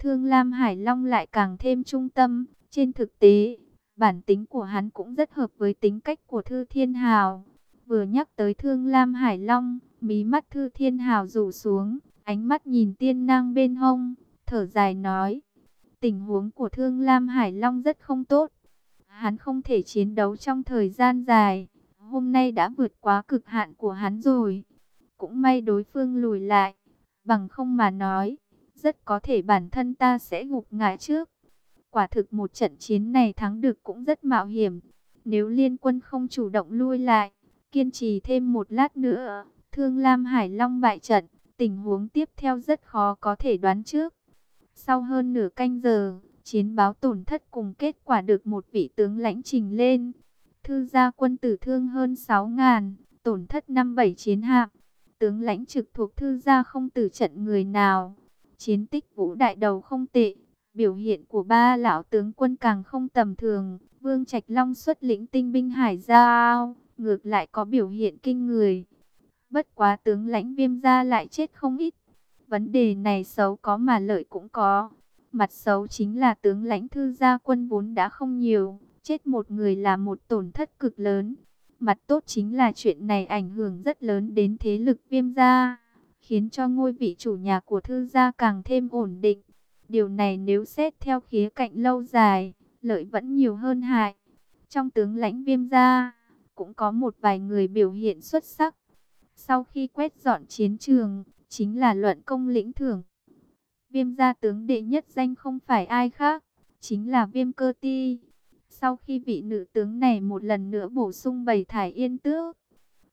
Thương Lam Hải Long lại càng thêm trung tâm. Trên thực tế, bản tính của hắn cũng rất hợp với tính cách của Thư Thiên Hào. Vừa nhắc tới Thương Lam Hải Long, mí mắt Thư Thiên Hào rủ xuống, ánh mắt nhìn tiên nang bên hông, thở dài nói. Tình huống của Thương Lam Hải Long rất không tốt. Hắn không thể chiến đấu trong thời gian dài. Hôm nay đã vượt quá cực hạn của hắn rồi. Cũng may đối phương lùi lại. Bằng không mà nói, rất có thể bản thân ta sẽ gục ngã trước. Quả thực một trận chiến này thắng được cũng rất mạo hiểm. Nếu liên quân không chủ động lui lại, kiên trì thêm một lát nữa, Thương Lam Hải Long bại trận, tình huống tiếp theo rất khó có thể đoán trước. Sau hơn nửa canh giờ, chiến báo tổn thất cùng kết quả được một vị tướng lãnh trình lên. Thư gia quân tử thương hơn 6.000, tổn thất 5-7 chiến hạm. Tướng lãnh trực thuộc thư gia không tử trận người nào. Chiến tích vũ đại đầu không tệ. Biểu hiện của ba lão tướng quân càng không tầm thường. Vương Trạch Long xuất lĩnh tinh binh hải giao, ngược lại có biểu hiện kinh người. Bất quá tướng lãnh viêm gia lại chết không ít. Vấn đề này xấu có mà lợi cũng có. Mặt xấu chính là tướng lãnh thư gia quân vốn đã không nhiều, chết một người là một tổn thất cực lớn. Mặt tốt chính là chuyện này ảnh hưởng rất lớn đến thế lực viêm gia, khiến cho ngôi vị chủ nhà của thư gia càng thêm ổn định. Điều này nếu xét theo khía cạnh lâu dài, lợi vẫn nhiều hơn hại. Trong tướng lãnh viêm gia, cũng có một vài người biểu hiện xuất sắc. Sau khi quét dọn chiến trường, chính là luận công lĩnh thưởng. Viêm gia tướng đệ nhất danh không phải ai khác, chính là viêm cơ ti. Sau khi vị nữ tướng này một lần nữa bổ sung bầy thải yên tước,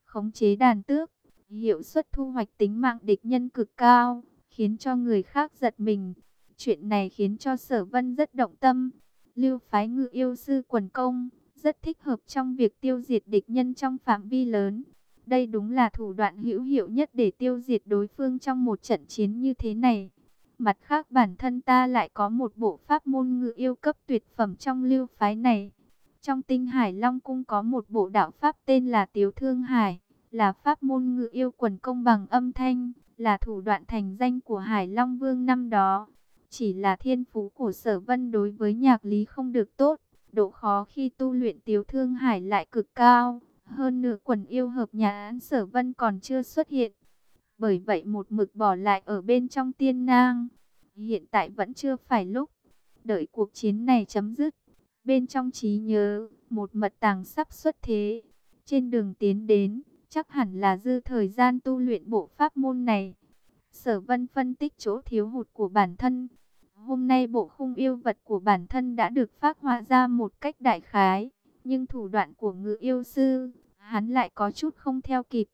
khống chế đàn tước, hiệu suất thu hoạch tính mạng địch nhân cực cao, khiến cho người khác giật mình. Chuyện này khiến cho sở vân rất động tâm. Lưu phái ngự yêu sư quần công, rất thích hợp trong việc tiêu diệt địch nhân trong phạm vi lớn. Đây đúng là thủ đoạn hữu hiệu nhất để tiêu diệt đối phương trong một trận chiến như thế này. Mặt khác bản thân ta lại có một bộ pháp môn ngự yêu cấp tuyệt phẩm trong lưu phái này. Trong tinh hải Long Cung có một bộ đạo pháp tên là Tiếu Thương Hải, là pháp môn ngự yêu quần công bằng âm thanh, là thủ đoạn thành danh của Hải Long Vương năm đó. Chỉ là thiên phú của sở vân đối với nhạc lý không được tốt, độ khó khi tu luyện Tiếu Thương Hải lại cực cao. Hơn nửa quần yêu hợp nhà án sở vân còn chưa xuất hiện. Bởi vậy một mực bỏ lại ở bên trong tiên nang. Hiện tại vẫn chưa phải lúc. Đợi cuộc chiến này chấm dứt. Bên trong trí nhớ, một mật tàng sắp xuất thế. Trên đường tiến đến, chắc hẳn là dư thời gian tu luyện bộ pháp môn này. Sở vân phân tích chỗ thiếu hụt của bản thân. Hôm nay bộ khung yêu vật của bản thân đã được phát hoa ra một cách đại khái. Nhưng thủ đoạn của ngự yêu sư, hắn lại có chút không theo kịp.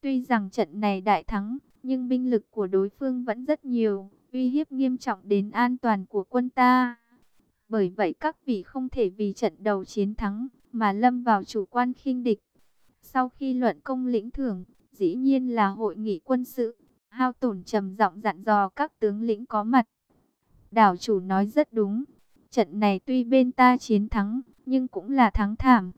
Tuy rằng trận này đại thắng, nhưng binh lực của đối phương vẫn rất nhiều, uy hiếp nghiêm trọng đến an toàn của quân ta. Bởi vậy các vị không thể vì trận đầu chiến thắng, mà lâm vào chủ quan khinh địch. Sau khi luận công lĩnh thưởng, dĩ nhiên là hội nghị quân sự, hao tổn trầm giọng dặn dò các tướng lĩnh có mặt. Đảo chủ nói rất đúng, trận này tuy bên ta chiến thắng, nhưng cũng là thắng thảm.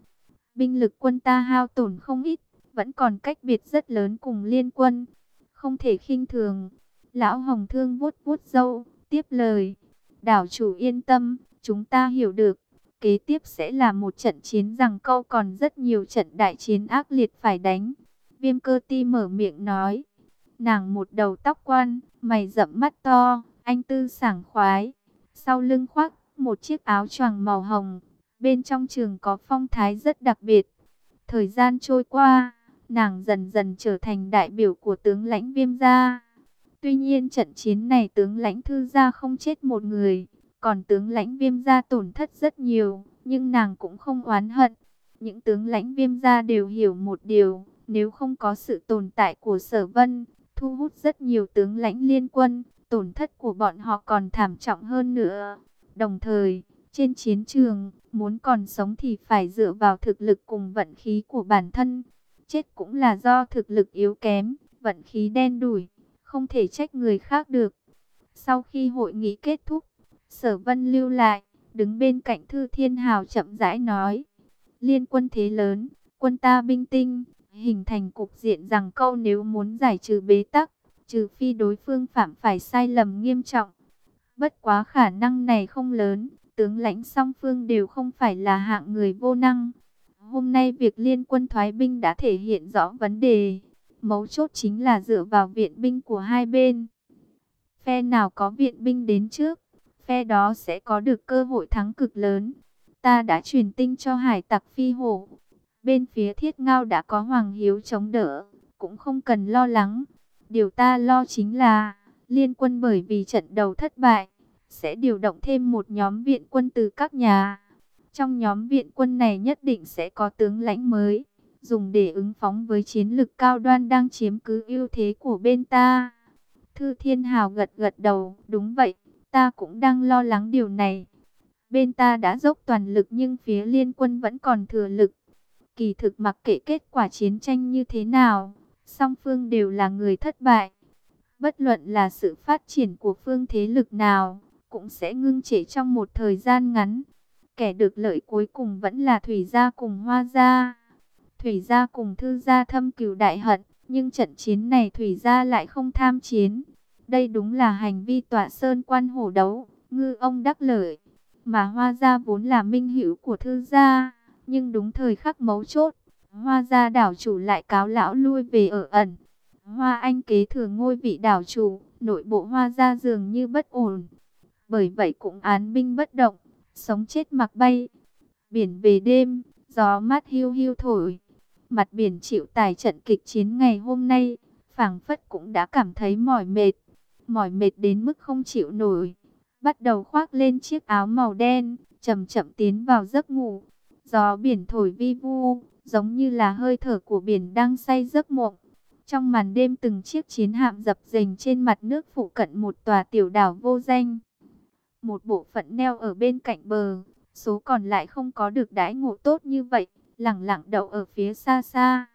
Binh lực quân ta hao tổn không ít, vẫn còn cách biệt rất lớn cùng liên quân. Không thể khinh thường. Lão Hồng Thương vuốt vuốt dâu, tiếp lời. Đảo chủ yên tâm, chúng ta hiểu được. Kế tiếp sẽ là một trận chiến rằng câu còn rất nhiều trận đại chiến ác liệt phải đánh. Viêm cơ ti mở miệng nói. Nàng một đầu tóc quan, mày rậm mắt to, anh tư sảng khoái. Sau lưng khoác một chiếc áo choàng màu hồng, Bên trong trường có phong thái rất đặc biệt. Thời gian trôi qua, nàng dần dần trở thành đại biểu của tướng lãnh viêm gia. Tuy nhiên trận chiến này tướng lãnh thư gia không chết một người, còn tướng lãnh viêm gia tổn thất rất nhiều, nhưng nàng cũng không oán hận. Những tướng lãnh viêm gia đều hiểu một điều, nếu không có sự tồn tại của sở vân, thu hút rất nhiều tướng lãnh liên quân, tổn thất của bọn họ còn thảm trọng hơn nữa. Đồng thời, trên chiến trường, muốn còn sống thì phải dựa vào thực lực cùng vận khí của bản thân. Chết cũng là do thực lực yếu kém, vận khí đen đủi, không thể trách người khác được. Sau khi hội nghị kết thúc, Sở Vân lưu lại, đứng bên cạnh Thư Thiên Hào chậm rãi nói: "Liên quân thế lớn, quân ta binh tinh, hình thành cục diện rằng câu nếu muốn giải trừ bế tắc, trừ phi đối phương phạm phải sai lầm nghiêm trọng, Bất quá khả năng này không lớn, tướng lãnh song phương đều không phải là hạng người vô năng. Hôm nay việc liên quân thoái binh đã thể hiện rõ vấn đề. Mấu chốt chính là dựa vào viện binh của hai bên. Phe nào có viện binh đến trước, phe đó sẽ có được cơ hội thắng cực lớn. Ta đã truyền tinh cho hải tặc phi hổ. Bên phía thiết ngao đã có Hoàng Hiếu chống đỡ, cũng không cần lo lắng. Điều ta lo chính là, liên quân bởi vì trận đầu thất bại, sẽ điều động thêm một nhóm viện quân từ các nhà. Trong nhóm viện quân này nhất định sẽ có tướng lãnh mới, dùng để ứng phóng với chiến lực cao đoan đang chiếm cứ ưu thế của bên ta. Thư Thiên Hào gật gật đầu, đúng vậy, ta cũng đang lo lắng điều này. Bên ta đã dốc toàn lực nhưng phía liên quân vẫn còn thừa lực. Kỳ thực mặc kệ kết quả chiến tranh như thế nào, song phương đều là người thất bại. Bất luận là sự phát triển của phương thế lực nào, cũng sẽ ngưng trễ trong một thời gian ngắn. Kẻ được lợi cuối cùng vẫn là Thủy Gia cùng Hoa Gia. Thủy Gia cùng Thư Gia thâm cừu đại hận, nhưng trận chiến này Thủy Gia lại không tham chiến. Đây đúng là hành vi tọa sơn quan hổ đấu, ngư ông đắc lợi. Mà Hoa Gia vốn là minh hữu của Thư Gia, nhưng đúng thời khắc mấu chốt, Hoa Gia đảo chủ lại cáo lão lui về ở ẩn. Hoa Anh kế thừa ngôi vị đảo chủ, nội bộ Hoa Gia dường như bất ổn. Bởi vậy cũng án binh bất động, sống chết mặc bay. Biển về đêm, gió mát hiu hiu thổi. Mặt biển chịu tài trận kịch chiến ngày hôm nay, phảng phất cũng đã cảm thấy mỏi mệt. Mỏi mệt đến mức không chịu nổi. Bắt đầu khoác lên chiếc áo màu đen, chậm chậm tiến vào giấc ngủ. Gió biển thổi vi vu, giống như là hơi thở của biển đang say giấc mộng. Trong màn đêm từng chiếc chiến hạm dập dềnh trên mặt nước phụ cận một tòa tiểu đảo vô danh. Một bộ phận neo ở bên cạnh bờ, số còn lại không có được đãi ngộ tốt như vậy, lẳng lặng đậu ở phía xa xa.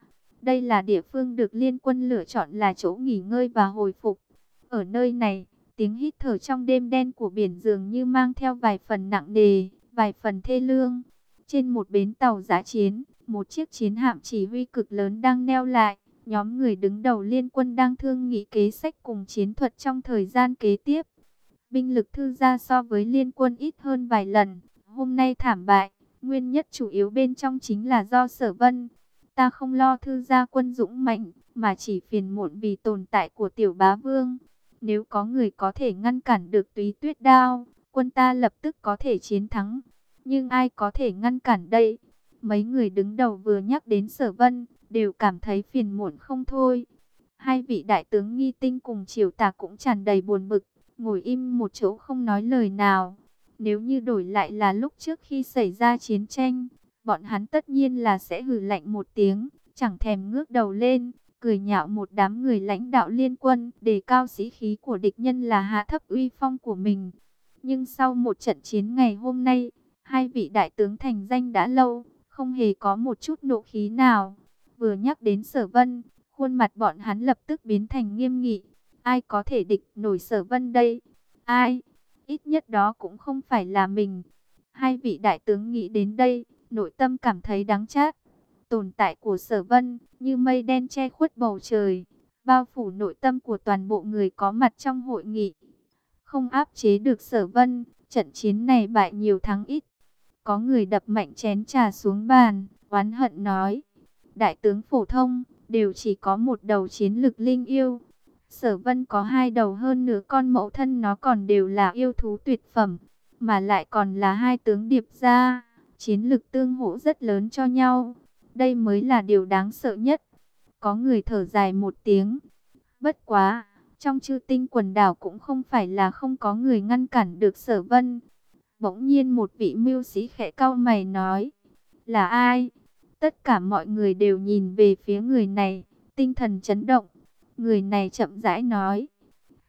Đây là địa phương được liên quân lựa chọn là chỗ nghỉ ngơi và hồi phục. Ở nơi này, tiếng hít thở trong đêm đen của biển dường như mang theo vài phần nặng nề, vài phần thê lương. Trên một bến tàu giã chiến, một chiếc chiến hạm chỉ huy cực lớn đang neo lại. Nhóm người đứng đầu liên quân đang thương nghị kế sách cùng chiến thuật trong thời gian kế tiếp. Binh lực thư gia so với liên quân ít hơn vài lần. Hôm nay thảm bại, nguyên nhất chủ yếu bên trong chính là do sở vân. Ta không lo thư gia quân dũng mạnh, mà chỉ phiền muộn vì tồn tại của tiểu bá vương. Nếu có người có thể ngăn cản được túy tuyết đao, quân ta lập tức có thể chiến thắng. Nhưng ai có thể ngăn cản đây? Mấy người đứng đầu vừa nhắc đến sở vân, đều cảm thấy phiền muộn không thôi. Hai vị đại tướng nghi tinh cùng triều tà cũng tràn đầy buồn bực, ngồi im một chỗ không nói lời nào. Nếu như đổi lại là lúc trước khi xảy ra chiến tranh, bọn hắn tất nhiên là sẽ hử lạnh một tiếng, chẳng thèm ngước đầu lên, cười nhạo một đám người lãnh đạo liên quân, đề cao sĩ khí của địch nhân là hạ thấp uy phong của mình. Nhưng sau một trận chiến ngày hôm nay, hai vị đại tướng thành danh đã lâu, không hề có một chút nộ khí nào. Vừa nhắc đến sở vân, khuôn mặt bọn hắn lập tức biến thành nghiêm nghị. Ai có thể địch nổi sở vân đây? Ai? Ít nhất đó cũng không phải là mình. Hai vị đại tướng nghĩ đến đây, nội tâm cảm thấy đáng chát. Tồn tại của sở vân, như mây đen che khuất bầu trời, bao phủ nội tâm của toàn bộ người có mặt trong hội nghị. Không áp chế được sở vân, trận chiến này bại nhiều thắng ít. Có người đập mạnh chén trà xuống bàn, oán hận nói. Đại tướng phổ thông, đều chỉ có một đầu chiến lực linh yêu. Sở vân có hai đầu hơn nửa con mẫu thân nó còn đều là yêu thú tuyệt phẩm. Mà lại còn là hai tướng điệp gia, chiến lực tương hỗ rất lớn cho nhau. Đây mới là điều đáng sợ nhất. Có người thở dài một tiếng. Bất quá, trong chư tinh quần đảo cũng không phải là không có người ngăn cản được sở vân. Bỗng nhiên một vị mưu sĩ khẽ cau mày nói. Là ai? Tất cả mọi người đều nhìn về phía người này, tinh thần chấn động. Người này chậm rãi nói.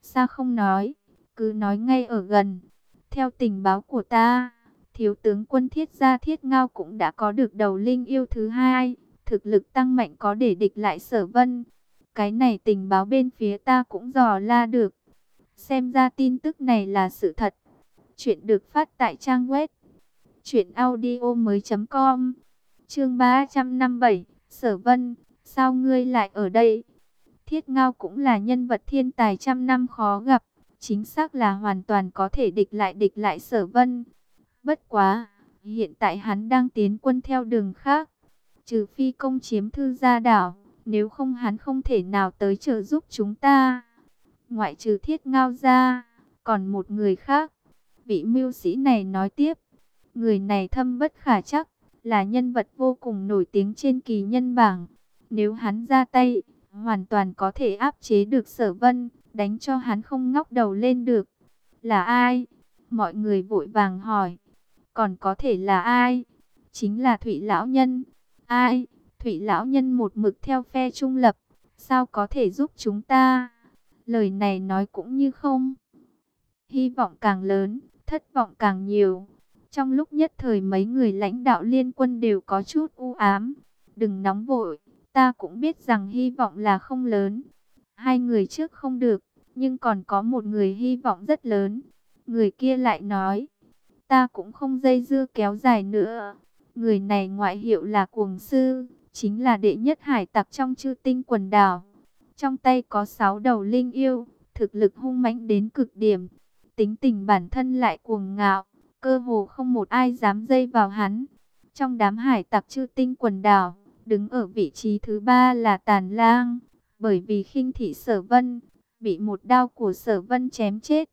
Sao không nói? Cứ nói ngay ở gần. Theo tình báo của ta, thiếu tướng quân thiết gia thiết ngao cũng đã có được đầu linh yêu thứ hai. Thực lực tăng mạnh có để địch lại sở vân. Cái này tình báo bên phía ta cũng dò la được. Xem ra tin tức này là sự thật. Chuyện được phát tại trang web. Chuyện audio mới.com Chương 357, Sở Vân, sao ngươi lại ở đây? Thiết Ngao cũng là nhân vật thiên tài trăm năm khó gặp, chính xác là hoàn toàn có thể địch lại địch lại sở vân. Bất quá, hiện tại hắn đang tiến quân theo đường khác, trừ phi công chiếm thư gia đảo, nếu không hắn không thể nào tới trợ giúp chúng ta. Ngoại trừ thiết ngao ra, còn một người khác. Vị mưu sĩ này nói tiếp, người này thâm bất khả chắc, là nhân vật vô cùng nổi tiếng trên kỳ nhân bảng. Nếu hắn ra tay, hoàn toàn có thể áp chế được sở vân, đánh cho hắn không ngóc đầu lên được. Là ai? Mọi người vội vàng hỏi. Còn có thể là ai? Chính là Thụy Lão Nhân. Ai? Thụy Lão Nhân một mực theo phe trung lập. Sao có thể giúp chúng ta? Lời này nói cũng như không. Hy vọng càng lớn, thất vọng càng nhiều. Trong lúc nhất thời mấy người lãnh đạo liên quân đều có chút u ám. Đừng nóng vội, ta cũng biết rằng hy vọng là không lớn. Hai người trước không được, nhưng còn có một người hy vọng rất lớn. Người kia lại nói, ta cũng không dây dưa kéo dài nữa. Người này ngoại hiệu là cuồng sư, chính là đệ nhất hải tặc trong chư tinh quần đảo. Trong tay có sáu đầu linh yêu, thực lực hung mãnh đến cực điểm. Tính tình bản thân lại cuồng ngạo, cơ hồ không một ai dám dây vào hắn. Trong đám hải tặc chư tinh quần đảo, đứng ở vị trí thứ ba là Tàn Lang, bởi vì khinh thị sở vân, bị một đao của sở vân chém chết.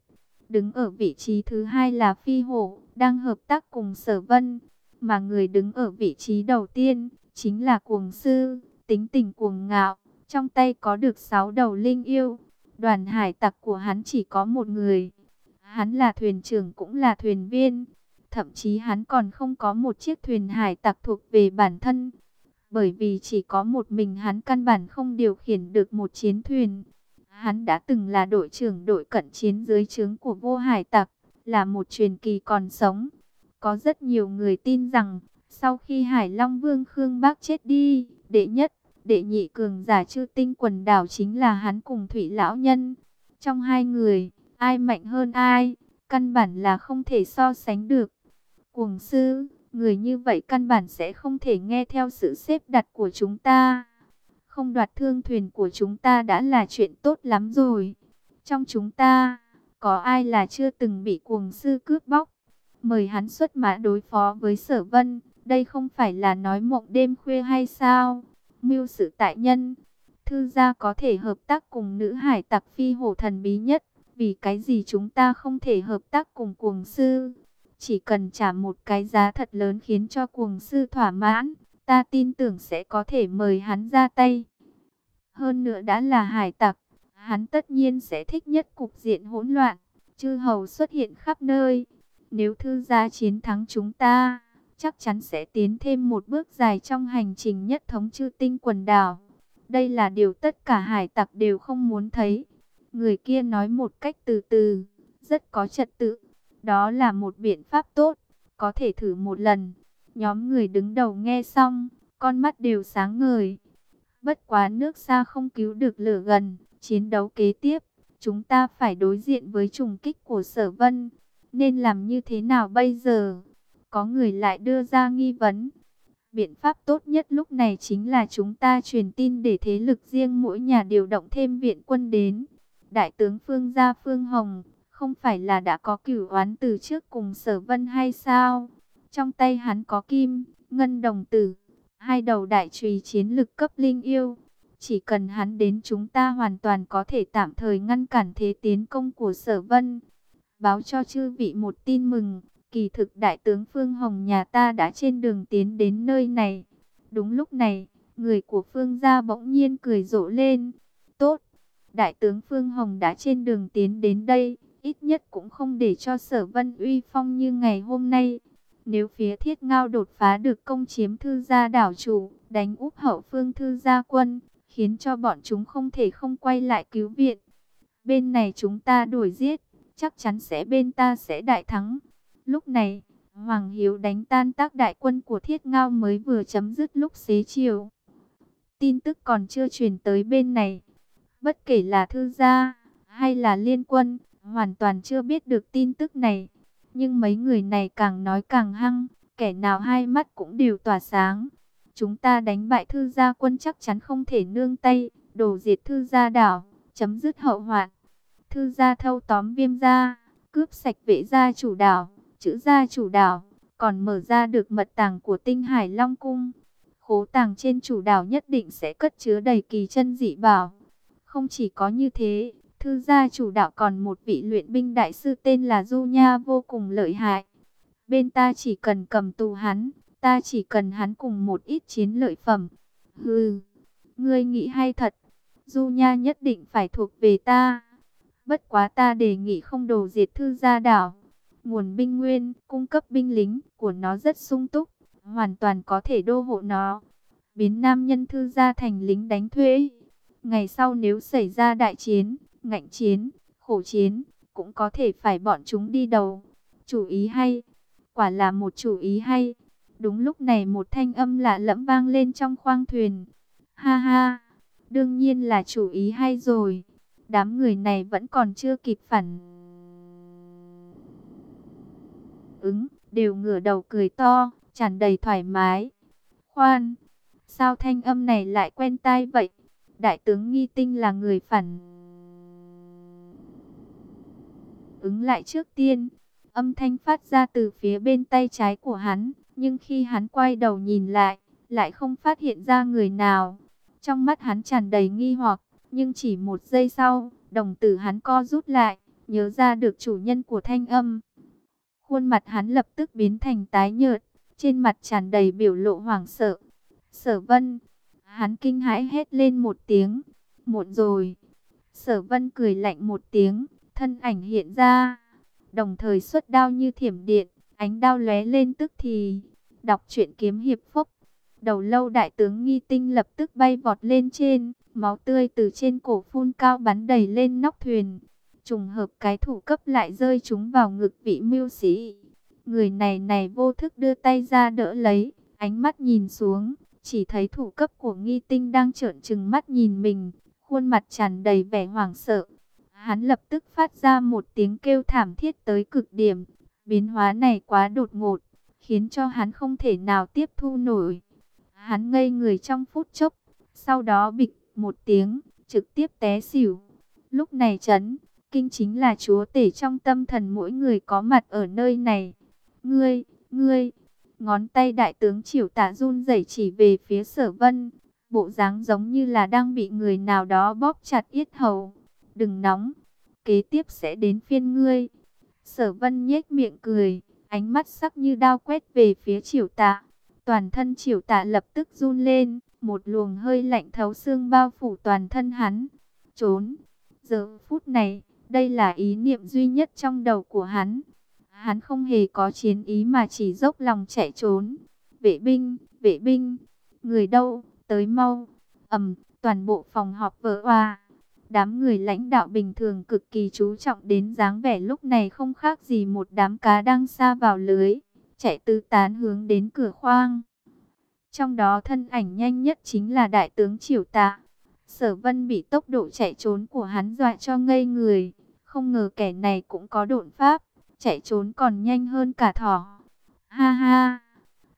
Đứng ở vị trí thứ hai là Phi Hổ, đang hợp tác cùng sở vân, mà người đứng ở vị trí đầu tiên, chính là cuồng sư, tính tình cuồng ngạo, trong tay có được sáu đầu linh yêu. Đoàn hải tặc của hắn chỉ có một người, Hắn là thuyền trưởng cũng là thuyền viên. Thậm chí hắn còn không có một chiếc thuyền hải tặc thuộc về bản thân. Bởi vì chỉ có một mình hắn căn bản không điều khiển được một chiến thuyền. Hắn đã từng là đội trưởng đội cận chiến dưới trướng của vô hải tặc, là một truyền kỳ còn sống. Có rất nhiều người tin rằng, sau khi Hải Long Vương Khương Bác chết đi, đệ nhất, đệ nhị cường giả chư tinh quần đảo chính là hắn cùng Thủy Lão Nhân. Trong hai người, Ai mạnh hơn ai, căn bản là không thể so sánh được. Cuồng sư, người như vậy căn bản sẽ không thể nghe theo sự xếp đặt của chúng ta. Không đoạt thương thuyền của chúng ta đã là chuyện tốt lắm rồi. Trong chúng ta, có ai là chưa từng bị cuồng sư cướp bóc? Mời hắn xuất mã đối phó với sở vân. Đây không phải là nói mộng đêm khuya hay sao? Mưu sự tại nhân. Thư gia có thể hợp tác cùng nữ hải tặc phi hổ thần bí nhất. Vì cái gì chúng ta không thể hợp tác cùng cuồng sư? Chỉ cần trả một cái giá thật lớn khiến cho cuồng sư thỏa mãn, ta tin tưởng sẽ có thể mời hắn ra tay. Hơn nữa đã là hải tặc, hắn tất nhiên sẽ thích nhất cục diện hỗn loạn, chư hầu xuất hiện khắp nơi. Nếu thư gia chiến thắng chúng ta, chắc chắn sẽ tiến thêm một bước dài trong hành trình nhất thống chư tinh quần đảo. Đây là điều tất cả hải tặc đều không muốn thấy. Người kia nói một cách từ từ, rất có trật tự. Đó là một biện pháp tốt, có thể thử một lần. Nhóm người đứng đầu nghe xong, con mắt đều sáng ngời. Bất quá nước xa không cứu được lửa gần, chiến đấu kế tiếp, chúng ta phải đối diện với trùng kích của sở vân. Nên làm như thế nào bây giờ? Có người lại đưa ra nghi vấn. Biện pháp tốt nhất lúc này chính là chúng ta truyền tin để thế lực riêng mỗi nhà điều động thêm viện quân đến. Đại tướng Phương Gia Phương Hồng, không phải là đã có cửu oán từ trước cùng sở vân hay sao? Trong tay hắn có kim, ngân đồng tử, hai đầu đại trùy chiến lực cấp linh yêu. Chỉ cần hắn đến chúng ta hoàn toàn có thể tạm thời ngăn cản thế tiến công của sở vân. Báo cho chư vị một tin mừng, kỳ thực đại tướng Phương Hồng nhà ta đã trên đường tiến đến nơi này. Đúng lúc này, người của Phương gia bỗng nhiên cười rộ lên. Tốt, Đại tướng Phương Hồng đã trên đường tiến đến đây, ít nhất cũng không để cho sở vân uy phong như ngày hôm nay. Nếu phía thiết ngao đột phá được công chiếm thư gia đảo chủ, đánh úp hậu phương thư gia quân, khiến cho bọn chúng không thể không quay lại cứu viện. Bên này chúng ta đuổi giết, chắc chắn sẽ bên ta sẽ đại thắng. Lúc này, Hoàng Hiếu đánh tan tác đại quân của thiết ngao mới vừa chấm dứt lúc xế chiều. Tin tức còn chưa truyền tới bên này. Bất kể là thư gia hay là liên quân, hoàn toàn chưa biết được tin tức này. Nhưng mấy người này càng nói càng hăng, kẻ nào hai mắt cũng đều tỏa sáng. Chúng ta đánh bại thư gia quân chắc chắn không thể nương tay, đổ diệt thư gia đảo, chấm dứt hậu hoạn. thư gia thâu tóm viêm gia, cướp sạch vệ gia chủ đảo, chữ gia chủ đảo, còn mở ra được mật tàng của tinh hải long cung. Khố tàng trên chủ đảo nhất định sẽ cất chứa đầy kỳ chân dị bảo. Không chỉ có như thế, thư gia chủ đạo còn một vị luyện binh đại sư tên là Du Nha vô cùng lợi hại. Bên ta chỉ cần cầm tù hắn, ta chỉ cần hắn cùng một ít chiến lợi phẩm. Hừ, ngươi nghĩ hay thật, Du Nha nhất định phải thuộc về ta. Bất quá ta đề nghị không đồ diệt thư gia đảo. Nguồn binh nguyên, cung cấp binh lính của nó rất sung túc, hoàn toàn có thể đô hộ nó. Biến nam nhân thư gia thành lính đánh thuê. Ngày sau nếu xảy ra đại chiến, ngạnh chiến, khổ chiến, cũng có thể phải bọn chúng đi đầu. Chủ ý hay, quả là một chủ ý hay. Đúng lúc này một thanh âm lạ lẫm vang lên trong khoang thuyền. Ha ha, đương nhiên là chủ ý hay rồi. Đám người này vẫn còn chưa kịp phản. Ứng, đều ngửa đầu cười to, tràn đầy thoải mái. Khoan, sao thanh âm này lại quen tai vậy? Đại tướng Nghi Tinh là người phản ứng lại trước tiên. Âm thanh phát ra từ phía bên tay trái của hắn, nhưng khi hắn quay đầu nhìn lại, lại không phát hiện ra người nào. Trong mắt hắn tràn đầy nghi hoặc, nhưng chỉ một giây sau, đồng tử hắn co rút lại, nhớ ra được chủ nhân của thanh âm. Khuôn mặt hắn lập tức biến thành tái nhợt, trên mặt tràn đầy biểu lộ hoảng sợ. Sở vân, hắn kinh hãi hét lên một tiếng, muộn rồi. Sở vân cười lạnh một tiếng, thân ảnh hiện ra, đồng thời xuất đao như thiểm điện, ánh đao lóe lên tức thì, đọc truyện kiếm hiệp phúc. Đầu lâu đại tướng nghi tinh lập tức bay vọt lên trên, máu tươi từ trên cổ phun cao bắn đầy lên nóc thuyền. Trùng hợp cái thủ cấp lại rơi chúng vào ngực vị mưu sĩ. Người này này vô thức đưa tay ra đỡ lấy, ánh mắt nhìn xuống, chỉ thấy thủ cấp của nghi tinh đang trợn trừng mắt nhìn mình, khuôn mặt tràn đầy vẻ hoảng sợ. Hắn lập tức phát ra một tiếng kêu thảm thiết tới cực điểm. Biến hóa này quá đột ngột, khiến cho hắn không thể nào tiếp thu nổi. Hắn ngây người trong phút chốc, sau đó bịch một tiếng, trực tiếp té xỉu. Lúc này chấn, kinh chính là chúa tể trong tâm thần mỗi người có mặt ở nơi này. Ngươi, ngươi, ngón tay đại tướng triều tạ run rẩy chỉ về phía sở vân, bộ dáng giống như là đang bị người nào đó bóp chặt yết hầu đừng nóng, kế tiếp sẽ đến phiên ngươi. Sở vân nhếch miệng cười, ánh mắt sắc như đao quét về phía triều tạ. Toàn thân triều tạ lập tức run lên, một luồng hơi lạnh thấu xương bao phủ toàn thân hắn. Trốn, giờ phút này, đây là ý niệm duy nhất trong đầu của hắn. Hắn không hề có chiến ý mà chỉ dốc lòng chạy trốn. Vệ binh, vệ binh, người đâu, tới mau. ầm, toàn bộ phòng họp vỡ hoa. Đám người lãnh đạo bình thường cực kỳ chú trọng đến dáng vẻ lúc này không khác gì một đám cá đang xa vào lưới, chạy tứ tán hướng đến cửa khoang. Trong đó thân ảnh nhanh nhất chính là đại tướng Triều Tạ. Sở Vân bị tốc độ chạy trốn của hắn dọa cho ngây người, không ngờ kẻ này cũng có độn pháp, chạy trốn còn nhanh hơn cả thỏ. Ha ha!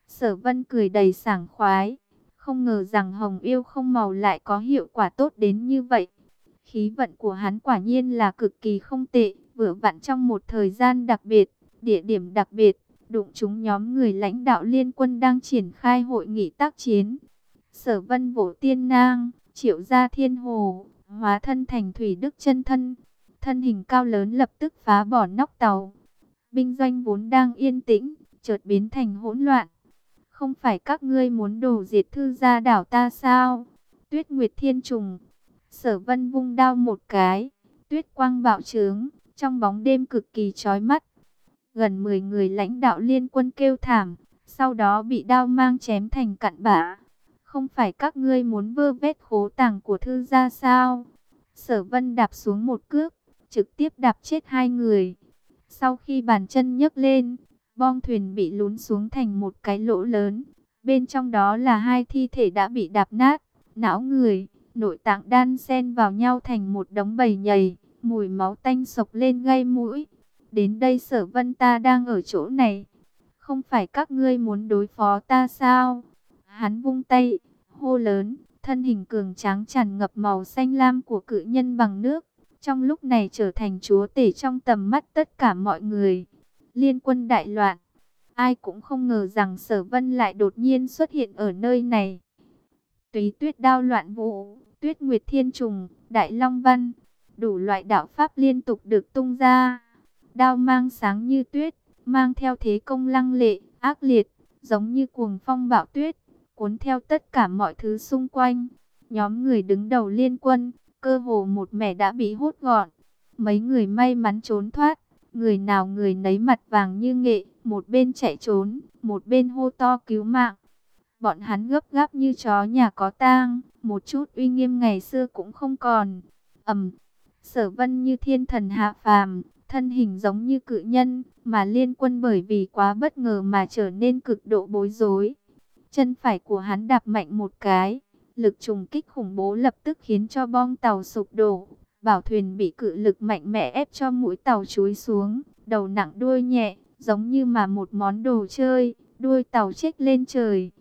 Sở Vân cười đầy sảng khoái, không ngờ rằng Hồng Yêu không màu lại có hiệu quả tốt đến như vậy. Khí vận của hắn quả nhiên là cực kỳ không tệ, vừa vặn trong một thời gian đặc biệt, địa điểm đặc biệt, đụng chúng nhóm người lãnh đạo liên quân đang triển khai hội nghị tác chiến. Sở vân vỗ tiên nang, triệu gia thiên hồ, hóa thân thành thủy đức chân thân, thân hình cao lớn lập tức phá bỏ nóc tàu. Binh doanh vốn đang yên tĩnh, chợt biến thành hỗn loạn. Không phải các ngươi muốn đổ diệt thư gia đảo ta sao? Tuyết Nguyệt Thiên Trùng Sở vân vung đao một cái, tuyết quang bạo trướng, trong bóng đêm cực kỳ chói mắt. Gần 10 người lãnh đạo liên quân kêu thảm, sau đó bị đao mang chém thành cặn bã. Không phải các ngươi muốn vơ vét khố tàng của thư gia sao? Sở vân đạp xuống một cước, trực tiếp đạp chết hai người. Sau khi bàn chân nhấc lên, bong thuyền bị lún xuống thành một cái lỗ lớn. Bên trong đó là hai thi thể đã bị đạp nát, não người nội tạng đan xen vào nhau thành một đống bầy nhầy, mùi máu tanh sộc lên gây mũi. Đến đây sở vân ta đang ở chỗ này, không phải các ngươi muốn đối phó ta sao? Hắn vung tay, hô lớn, thân hình cường tráng tràn ngập màu xanh lam của cự nhân bằng nước, trong lúc này trở thành chúa tể trong tầm mắt tất cả mọi người. Liên quân đại loạn, ai cũng không ngờ rằng sở vân lại đột nhiên xuất hiện ở nơi này. Túy tuyết đao loạn vũ, tuyết nguyệt thiên trùng, đại long văn, đủ loại đạo pháp liên tục được tung ra. Đao mang sáng như tuyết, mang theo thế công lăng lệ, ác liệt, giống như cuồng phong bão tuyết, cuốn theo tất cả mọi thứ xung quanh. Nhóm người đứng đầu liên quân, cơ hồ một mẻ đã bị hút gọn. Mấy người may mắn trốn thoát, người nào người nấy mặt vàng như nghệ, một bên chạy trốn, một bên hô to cứu mạng. Bọn hắn gấp gáp như chó nhà có tang, một chút uy nghiêm ngày xưa cũng không còn. Ầm, sở vân như thiên thần hạ phàm, thân hình giống như cự nhân, mà liên quân bởi vì quá bất ngờ mà trở nên cực độ bối rối. Chân phải của hắn đạp mạnh một cái, lực trùng kích khủng bố lập tức khiến cho bong tàu sụp đổ. Bảo thuyền bị cự lực mạnh mẽ ép cho mũi tàu chúi xuống, đầu nặng đuôi nhẹ, giống như mà một món đồ chơi, đuôi tàu chết lên trời.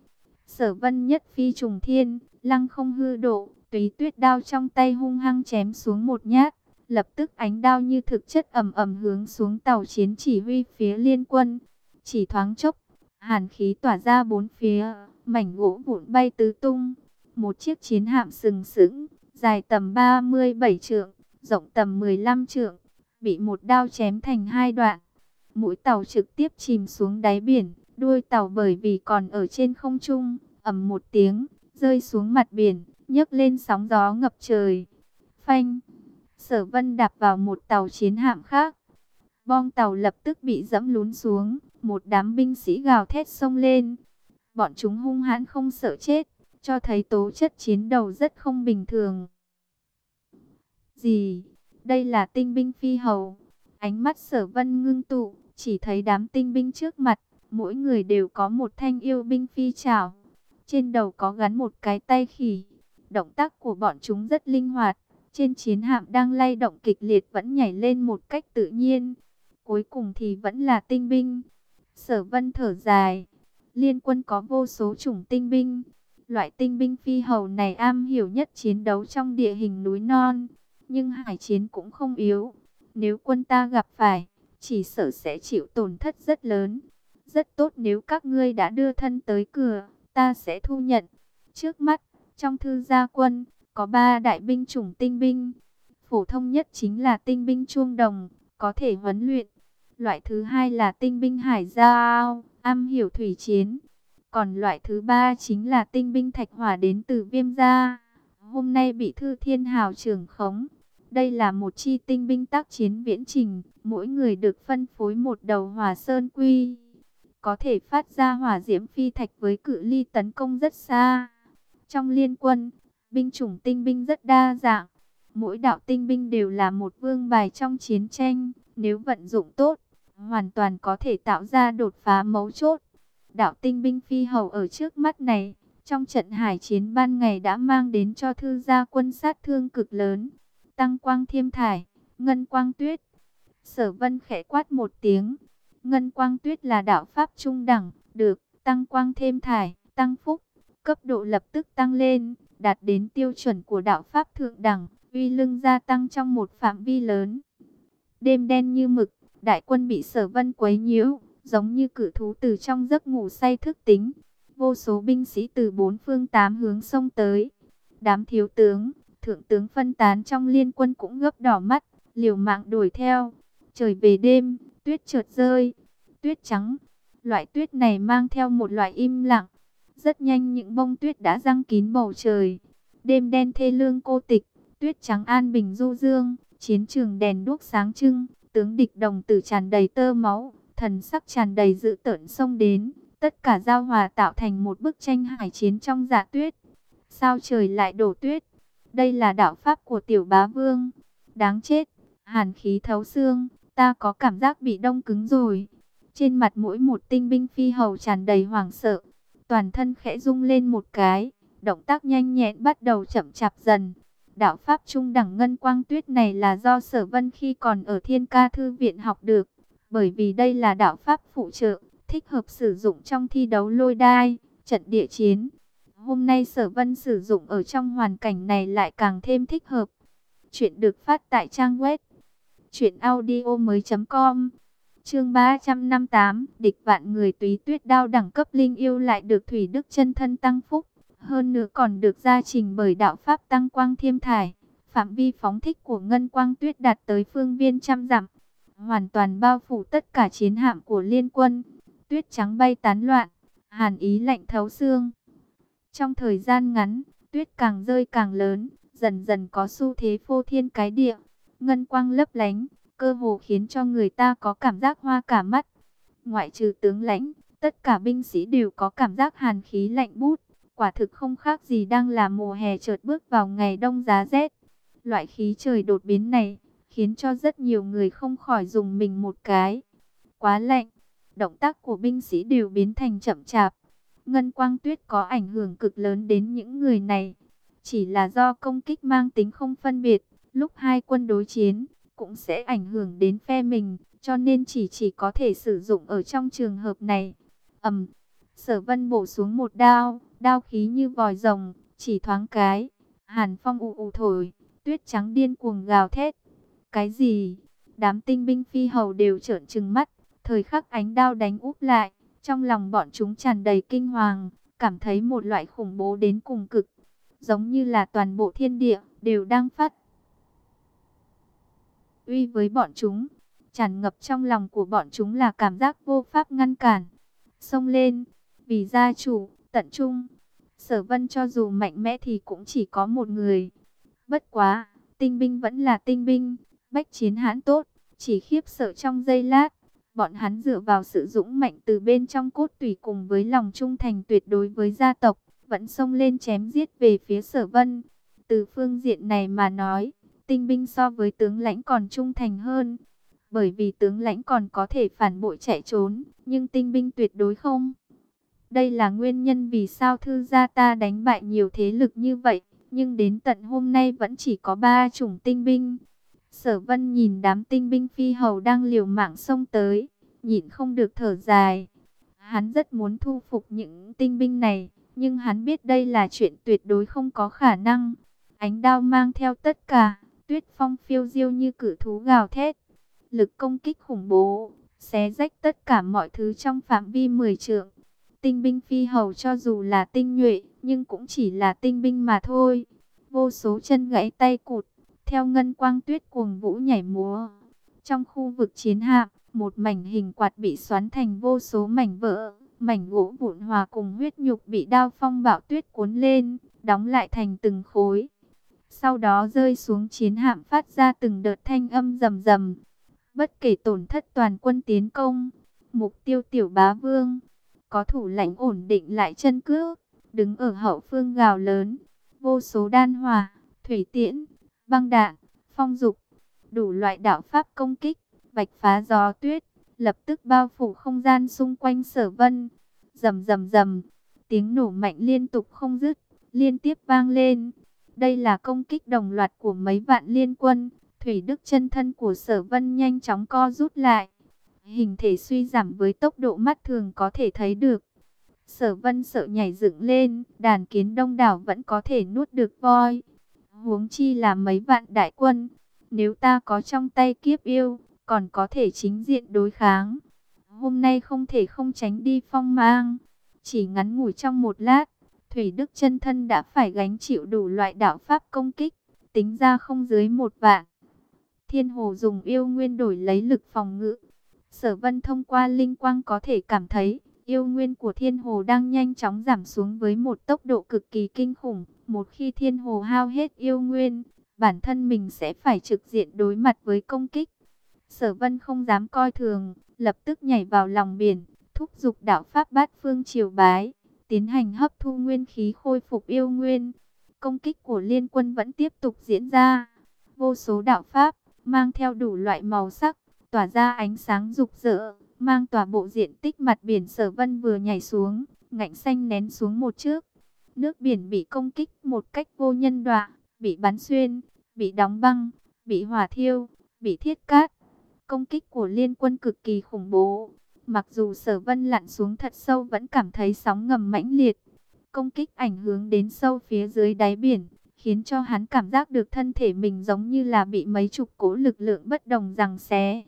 Sở vân nhất phi trùng thiên, lăng không hư độ, tùy tuyết đao trong tay hung hăng chém xuống một nhát. Lập tức ánh đao như thực chất ầm ầm hướng xuống tàu chiến chỉ huy phía liên quân. Chỉ thoáng chốc, hàn khí tỏa ra bốn phía, mảnh gỗ vụn bay tứ tung. Một chiếc chiến hạm sừng sững, dài tầm 37 trượng, rộng tầm 15 trượng, bị một đao chém thành hai đoạn. Mũi tàu trực tiếp chìm xuống đáy biển, đuôi tàu bởi vì còn ở trên không trung, ầm một tiếng, rơi xuống mặt biển, nhấc lên sóng gió ngập trời. Phanh, sở vân đạp vào một tàu chiến hạm khác. Bong tàu lập tức bị dẫm lún xuống, một đám binh sĩ gào thét xông lên. Bọn chúng hung hãn không sợ chết, cho thấy tố chất chiến đấu rất không bình thường. Gì? Đây là tinh binh phi hầu. Ánh mắt sở vân ngưng tụ, chỉ thấy đám tinh binh trước mặt, mỗi người đều có một thanh yêu binh phi trảo. Trên đầu có gắn một cái tay khỉ. Động tác của bọn chúng rất linh hoạt. Trên chiến hạm đang lay động kịch liệt vẫn nhảy lên một cách tự nhiên. Cuối cùng thì vẫn là tinh binh. Sở vân thở dài. Liên quân có vô số chủng tinh binh. Loại tinh binh phi hầu này am hiểu nhất chiến đấu trong địa hình núi non. Nhưng hải chiến cũng không yếu. Nếu quân ta gặp phải, chỉ sợ sẽ chịu tổn thất rất lớn. Rất tốt nếu các ngươi đã đưa thân tới cửa, ta sẽ thu nhận. Trước mắt, trong thư gia quân, có ba đại binh chủng tinh binh. Phổ thông nhất chính là tinh binh chuông đồng, có thể huấn luyện. Loại thứ hai là tinh binh hải giao, am hiểu thủy chiến. Còn loại thứ ba chính là tinh binh thạch hỏa đến từ viêm gia. Hôm nay bị thư thiên hào trưởng khống. Đây là một chi tinh binh tác chiến viễn trình. Mỗi người được phân phối một đầu hỏa sơn quy. Có thể phát ra hỏa diễm phi thạch với cự ly tấn công rất xa. Trong liên quân, binh chủng tinh binh rất đa dạng. Mỗi đạo tinh binh đều là một vương bài trong chiến tranh. Nếu vận dụng tốt, hoàn toàn có thể tạo ra đột phá mấu chốt. Đạo tinh binh phi hầu ở trước mắt này, trong trận hải chiến ban ngày đã mang đến cho thư gia quân sát thương cực lớn. Tăng quang thiêm thải, ngân quang tuyết. Sở vân khẽ quát một tiếng. Ngân quang tuyết là đạo pháp trung đẳng, được, tăng quang thêm thải, tăng phúc. Cấp độ lập tức tăng lên, đạt đến tiêu chuẩn của đạo pháp thượng đẳng, uy lưng gia tăng trong một phạm vi lớn. Đêm đen như mực, đại quân bị sở vân quấy nhiễu, giống như cử thú từ trong giấc ngủ say thức tính. Vô số binh sĩ từ bốn phương tám hướng xông tới. Đám thiếu tướng, thượng tướng phân tán trong liên quân cũng gấp đỏ mắt, liều mạng đuổi theo. Trời về đêm, tuyết trượt rơi, tuyết trắng. Loại tuyết này mang theo một loại im lặng. Rất nhanh những bông tuyết đã răng kín bầu trời. Đêm đen thê lương cô tịch, tuyết trắng an bình du dương, chiến trường đèn đuốc sáng trưng, tướng địch đồng tử tràn đầy tơ máu, thần sắc tràn đầy dự tợn xông đến, tất cả giao hòa tạo thành một bức tranh hải chiến trong dạ tuyết. Sao trời lại đổ tuyết? Đây là đạo pháp của tiểu bá vương. Đáng chết, hàn khí thấu xương, ta có cảm giác bị đông cứng rồi. Trên mặt mỗi một tinh binh phi hầu tràn đầy hoảng sợ, toàn thân khẽ rung lên một cái, động tác nhanh nhẹn bắt đầu chậm chạp dần. Đạo pháp trung đẳng ngân quang tuyết này là do sở vân khi còn ở thiên ca thư viện học được bởi vì đây là đạo pháp phụ trợ, thích hợp sử dụng trong thi đấu lôi đai, trận địa chiến. Hôm nay sở vân sử dụng ở trong hoàn cảnh này lại càng thêm thích hợp. Chuyện được phát tại trang web truyệnaudiomoi.com. Chương 358, địch vạn người túy tuyết đao đẳng cấp linh yêu lại được Thủy Đức chân thân tăng phúc, hơn nữa còn được gia trình bởi đạo pháp tăng quang thiêm thải. Phạm vi phóng thích của ngân quang tuyết đạt tới phương viên trăm dặm, hoàn toàn bao phủ tất cả chiến hạm của liên quân. Tuyết trắng bay tán loạn, hàn ý lạnh thấu xương. Trong thời gian ngắn, tuyết càng rơi càng lớn, dần dần có xu thế phô thiên cái địa. Ngân quang lấp lánh, cơ hồ khiến cho người ta có cảm giác hoa cả mắt. Ngoại trừ tướng lãnh, tất cả binh sĩ đều có cảm giác hàn khí lạnh bút. Quả thực không khác gì đang là mùa hè chợt bước vào ngày đông giá rét. Loại khí trời đột biến này, khiến cho rất nhiều người không khỏi dùng mình một cái. Quá lạnh, động tác của binh sĩ đều biến thành chậm chạp. Ngân quang tuyết có ảnh hưởng cực lớn đến những người này. Chỉ là do công kích mang tính không phân biệt, lúc hai quân đối chiến, cũng sẽ ảnh hưởng đến phe mình, cho nên chỉ chỉ có thể sử dụng ở trong trường hợp này. ầm, sở vân bổ xuống một đao, đao khí như vòi rồng, chỉ thoáng cái, hàn phong ù ù thổi, tuyết trắng điên cuồng gào thét. Cái gì? Đám tinh binh phi hầu đều trợn trừng mắt, thời khắc ánh đao đánh úp lại, trong lòng bọn chúng tràn đầy kinh hoàng, cảm thấy một loại khủng bố đến cùng cực, giống như là toàn bộ thiên địa đều đang phát uy với bọn chúng. Tràn ngập trong lòng của bọn chúng là cảm giác vô pháp ngăn cản. Xông lên, vì gia chủ, tận trung. Sở vân cho dù mạnh mẽ thì cũng chỉ có một người. Bất quá, tinh binh vẫn là tinh binh, bách chiến hãn tốt, chỉ khiếp sợ trong giây lát. Bọn hắn dựa vào sự dũng mạnh từ bên trong cốt tủy cùng với lòng trung thành tuyệt đối với gia tộc, vẫn xông lên chém giết về phía sở vân. Từ phương diện này mà nói, tinh binh so với tướng lãnh còn trung thành hơn. Bởi vì tướng lãnh còn có thể phản bội chạy trốn, nhưng tinh binh tuyệt đối không. Đây là nguyên nhân vì sao thư gia ta đánh bại nhiều thế lực như vậy, nhưng đến tận hôm nay vẫn chỉ có ba chủng tinh binh. Sở vân nhìn đám tinh binh phi hầu đang liều mạng xông tới, nhịn không được thở dài. Hắn rất muốn thu phục những tinh binh này, nhưng hắn biết đây là chuyện tuyệt đối không có khả năng. Ánh đao mang theo tất cả, tuyết phong phiêu diêu như cử thú gào thét. Lực công kích khủng bố, xé rách tất cả mọi thứ trong phạm vi 10 trượng. Tinh binh phi hầu cho dù là tinh nhuệ, nhưng cũng chỉ là tinh binh mà thôi. Vô số chân gãy tay cụt, theo ngân quang tuyết cuồng vũ nhảy múa. Trong khu vực chiến hạm, một mảnh hình quạt bị xoắn thành vô số mảnh vỡ. Mảnh gỗ vụn hòa cùng huyết nhục bị đao phong bạo tuyết cuốn lên, đóng lại thành từng khối. Sau đó rơi xuống chiến hạm phát ra từng đợt thanh âm rầm rầm. Bất kể tổn thất toàn quân tiến công, mục tiêu tiểu bá vương, có thủ lãnh ổn định lại chân cước, đứng ở hậu phương gào lớn, vô số đan hòa, thủy tiễn, băng đạn, phong dục, đủ loại đạo pháp công kích, vạch phá gió tuyết, lập tức bao phủ không gian xung quanh sở vân. Rầm rầm rầm, tiếng nổ mạnh liên tục không dứt, liên tiếp vang lên. Đây là công kích đồng loạt của mấy vạn liên quân. Thủy Đức chân thân của sở vân nhanh chóng co rút lại. Hình thể suy giảm với tốc độ mắt thường có thể thấy được. Sở vân sợ nhảy dựng lên, đàn kiến đông đảo vẫn có thể nuốt được voi. Huống chi là mấy vạn đại quân. Nếu ta có trong tay kiếp yêu, còn có thể chính diện đối kháng. Hôm nay không thể không tránh đi phong mang. Chỉ ngắn ngủi trong một lát, Thủy Đức chân thân đã phải gánh chịu đủ loại đạo pháp công kích, tính ra không dưới một vạn. Thiên Hồ dùng yêu nguyên đổi lấy lực phòng ngự. Sở Vân thông qua linh quang có thể cảm thấy, yêu nguyên của Thiên Hồ đang nhanh chóng giảm xuống với một tốc độ cực kỳ kinh khủng. Một khi Thiên Hồ hao hết yêu nguyên, bản thân mình sẽ phải trực diện đối mặt với công kích. Sở Vân không dám coi thường, lập tức nhảy vào lòng biển, thúc giục đạo pháp bát phương triều bái tiến hành hấp thu nguyên khí khôi phục yêu nguyên. Công kích của liên quân vẫn tiếp tục diễn ra. Vô số đạo pháp, mang theo đủ loại màu sắc, tỏa ra ánh sáng rực rỡ, mang tỏa bộ diện tích mặt biển sở vân vừa nhảy xuống, ngạnh xanh nén xuống một trước. Nước biển bị công kích một cách vô nhân đoạ, bị bắn xuyên, bị đóng băng, bị hỏa thiêu, bị thiết cát. Công kích của liên quân cực kỳ khủng bố, Mặc dù sở vân lặn xuống thật sâu vẫn cảm thấy sóng ngầm mãnh liệt. Công kích ảnh hưởng đến sâu phía dưới đáy biển, khiến cho hắn cảm giác được thân thể mình giống như là bị mấy chục cố lực lượng bất đồng rằng xé.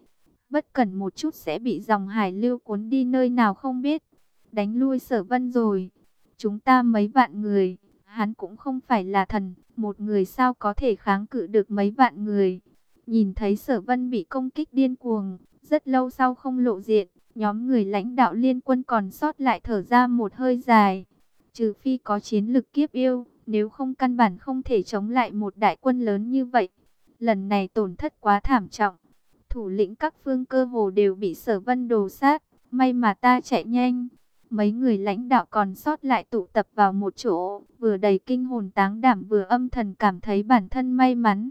Bất cần một chút sẽ bị dòng hải lưu cuốn đi nơi nào không biết. Đánh lui sở vân rồi. Chúng ta mấy vạn người, hắn cũng không phải là thần, một người sao có thể kháng cự được mấy vạn người. Nhìn thấy sở vân bị công kích điên cuồng, rất lâu sau không lộ diện, nhóm người lãnh đạo liên quân còn sót lại thở ra một hơi dài. Trừ phi có chiến lực kiếp yêu, nếu không căn bản không thể chống lại một đại quân lớn như vậy. Lần này tổn thất quá thảm trọng. Thủ lĩnh các phương cơ hồ đều bị sở vân đồ sát. May mà ta chạy nhanh. Mấy người lãnh đạo còn sót lại tụ tập vào một chỗ. Vừa đầy kinh hồn táng đảm vừa âm thần cảm thấy bản thân may mắn.